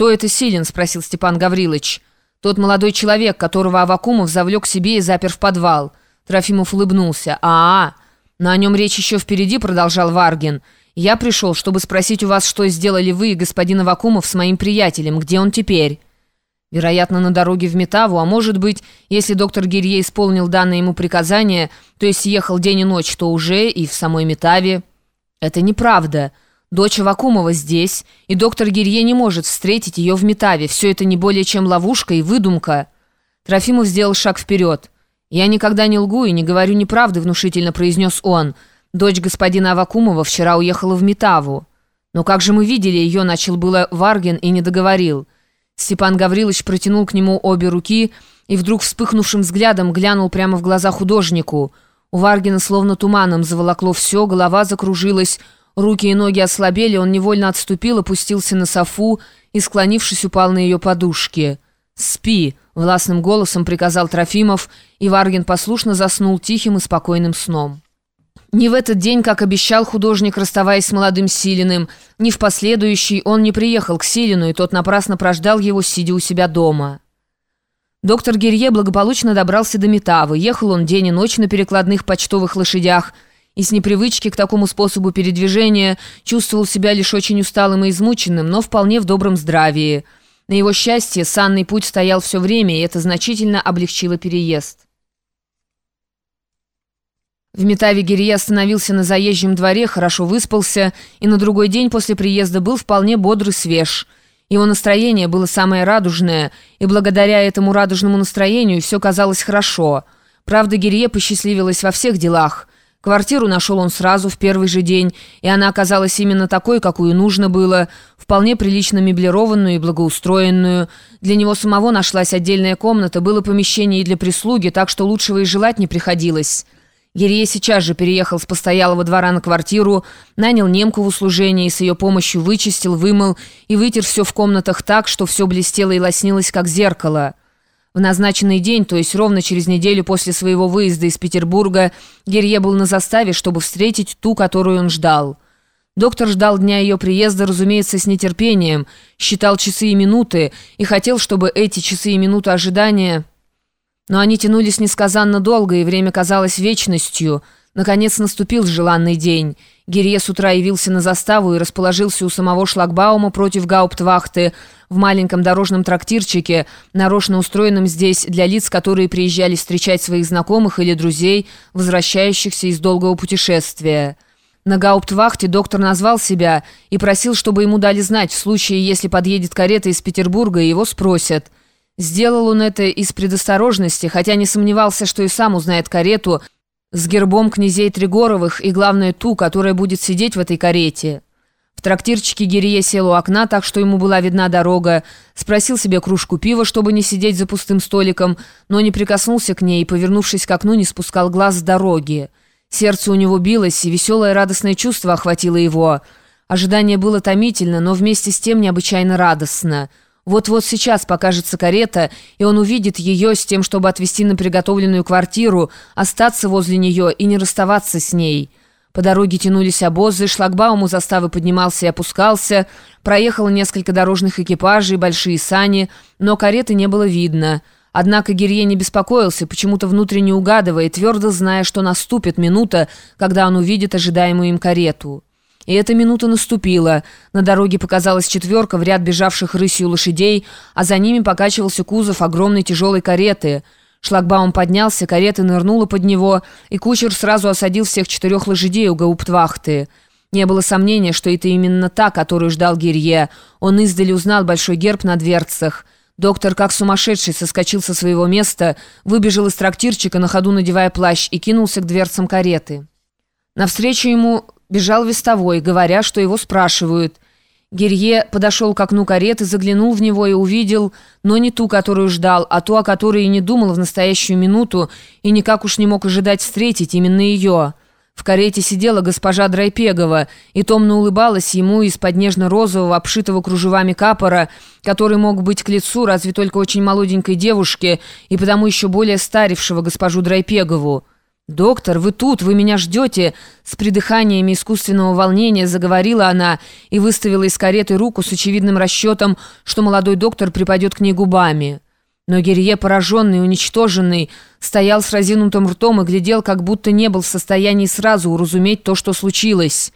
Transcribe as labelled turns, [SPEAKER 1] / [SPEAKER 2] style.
[SPEAKER 1] «Кто это Силин?» — спросил Степан Гаврилович. «Тот молодой человек, которого Авакумов завлек себе и запер в подвал». Трофимов улыбнулся. «А-а, на нем речь еще впереди», — продолжал Варгин. «Я пришел, чтобы спросить у вас, что сделали вы и господин Авакумов с моим приятелем. Где он теперь?» Вероятно, на дороге в Метаву, а может быть, если доктор Гирье исполнил данное ему приказание, то есть ехал день и ночь, то уже и в самой Метаве. Это неправда. Дочь Вакумова здесь, и доктор Гирье не может встретить ее в Метаве. Все это не более чем ловушка и выдумка. Трофимов сделал шаг вперед. «Я никогда не лгу и не говорю неправды», — внушительно произнес он. «Дочь господина Авакумова вчера уехала в Метаву». «Но как же мы видели ее?» — начал было Варген и не договорил. Степан Гаврилович протянул к нему обе руки и вдруг вспыхнувшим взглядом глянул прямо в глаза художнику. У Варгина словно туманом заволокло все, голова закружилась, руки и ноги ослабели, он невольно отступил, опустился на софу и, склонившись, упал на ее подушки. «Спи!» — властным голосом приказал Трофимов, и Варгин послушно заснул тихим и спокойным сном. Ни в этот день, как обещал художник, расставаясь с молодым Силиным, ни в последующий он не приехал к Силину, и тот напрасно прождал его, сидя у себя дома. Доктор Гирье благополучно добрался до Метавы. Ехал он день и ночь на перекладных почтовых лошадях, и с непривычки к такому способу передвижения чувствовал себя лишь очень усталым и измученным, но вполне в добром здравии. На его счастье, санный путь стоял все время, и это значительно облегчило переезд. В Метаве Гирье остановился на заезжем дворе, хорошо выспался, и на другой день после приезда был вполне бодрый свеж. Его настроение было самое радужное, и благодаря этому радужному настроению все казалось хорошо. Правда, Гирье посчастливилась во всех делах. Квартиру нашел он сразу, в первый же день, и она оказалась именно такой, какую нужно было, вполне прилично меблированную и благоустроенную. Для него самого нашлась отдельная комната, было помещение и для прислуги, так что лучшего и желать не приходилось. Гирье сейчас же переехал с постоялого двора на квартиру, нанял немку в услужение и с ее помощью вычистил, вымыл и вытер все в комнатах так, что все блестело и лоснилось, как зеркало. В назначенный день, то есть ровно через неделю после своего выезда из Петербурга, Гирье был на заставе, чтобы встретить ту, которую он ждал. Доктор ждал дня ее приезда, разумеется, с нетерпением, считал часы и минуты и хотел, чтобы эти часы и минуты ожидания но они тянулись несказанно долго, и время казалось вечностью. Наконец наступил желанный день. Гирье с утра явился на заставу и расположился у самого шлагбаума против гауптвахты в маленьком дорожном трактирчике, нарочно устроенном здесь для лиц, которые приезжали встречать своих знакомых или друзей, возвращающихся из долгого путешествия. На гауптвахте доктор назвал себя и просил, чтобы ему дали знать в случае, если подъедет карета из Петербурга его спросят – Сделал он это из предосторожности, хотя не сомневался, что и сам узнает карету с гербом князей Тригоровых и, главное, ту, которая будет сидеть в этой карете. В трактирчике Гирье сел у окна, так что ему была видна дорога, спросил себе кружку пива, чтобы не сидеть за пустым столиком, но не прикоснулся к ней и, повернувшись к окну, не спускал глаз с дороги. Сердце у него билось, и веселое радостное чувство охватило его. Ожидание было томительно, но вместе с тем необычайно радостно – вот-вот сейчас покажется карета, и он увидит ее с тем, чтобы отвезти на приготовленную квартиру, остаться возле нее и не расставаться с ней. По дороге тянулись обозы, шлагбаум у заставы поднимался и опускался, проехало несколько дорожных экипажей, большие сани, но кареты не было видно. Однако Гирье не беспокоился, почему-то внутренне угадывая, твердо зная, что наступит минута, когда он увидит ожидаемую им карету. И эта минута наступила. На дороге показалась четверка в ряд бежавших рысью лошадей, а за ними покачивался кузов огромной тяжелой кареты. Шлагбаум поднялся, карета нырнула под него, и кучер сразу осадил всех четырех лошадей у гауптвахты. Не было сомнения, что это именно та, которую ждал Гирье. Он издали узнал большой герб на дверцах. Доктор, как сумасшедший, соскочил со своего места, выбежал из трактирчика, на ходу надевая плащ, и кинулся к дверцам кареты. Навстречу ему Бежал вестовой, говоря, что его спрашивают. Гирье подошел к окну кареты, заглянул в него и увидел, но не ту, которую ждал, а ту, о которой и не думал в настоящую минуту, и никак уж не мог ожидать встретить именно ее. В карете сидела госпожа Драйпегова и томно улыбалась ему из-под нежно-розового, обшитого кружевами капора, который мог быть к лицу разве только очень молоденькой девушке и потому еще более старившего госпожу Драйпегову. «Доктор, вы тут, вы меня ждете!» С придыханиями искусственного волнения заговорила она и выставила из кареты руку с очевидным расчетом, что молодой доктор припадет к ней губами. Но Герье, пораженный, уничтоженный, стоял с разинутым ртом и глядел, как будто не был в состоянии сразу уразуметь то, что случилось.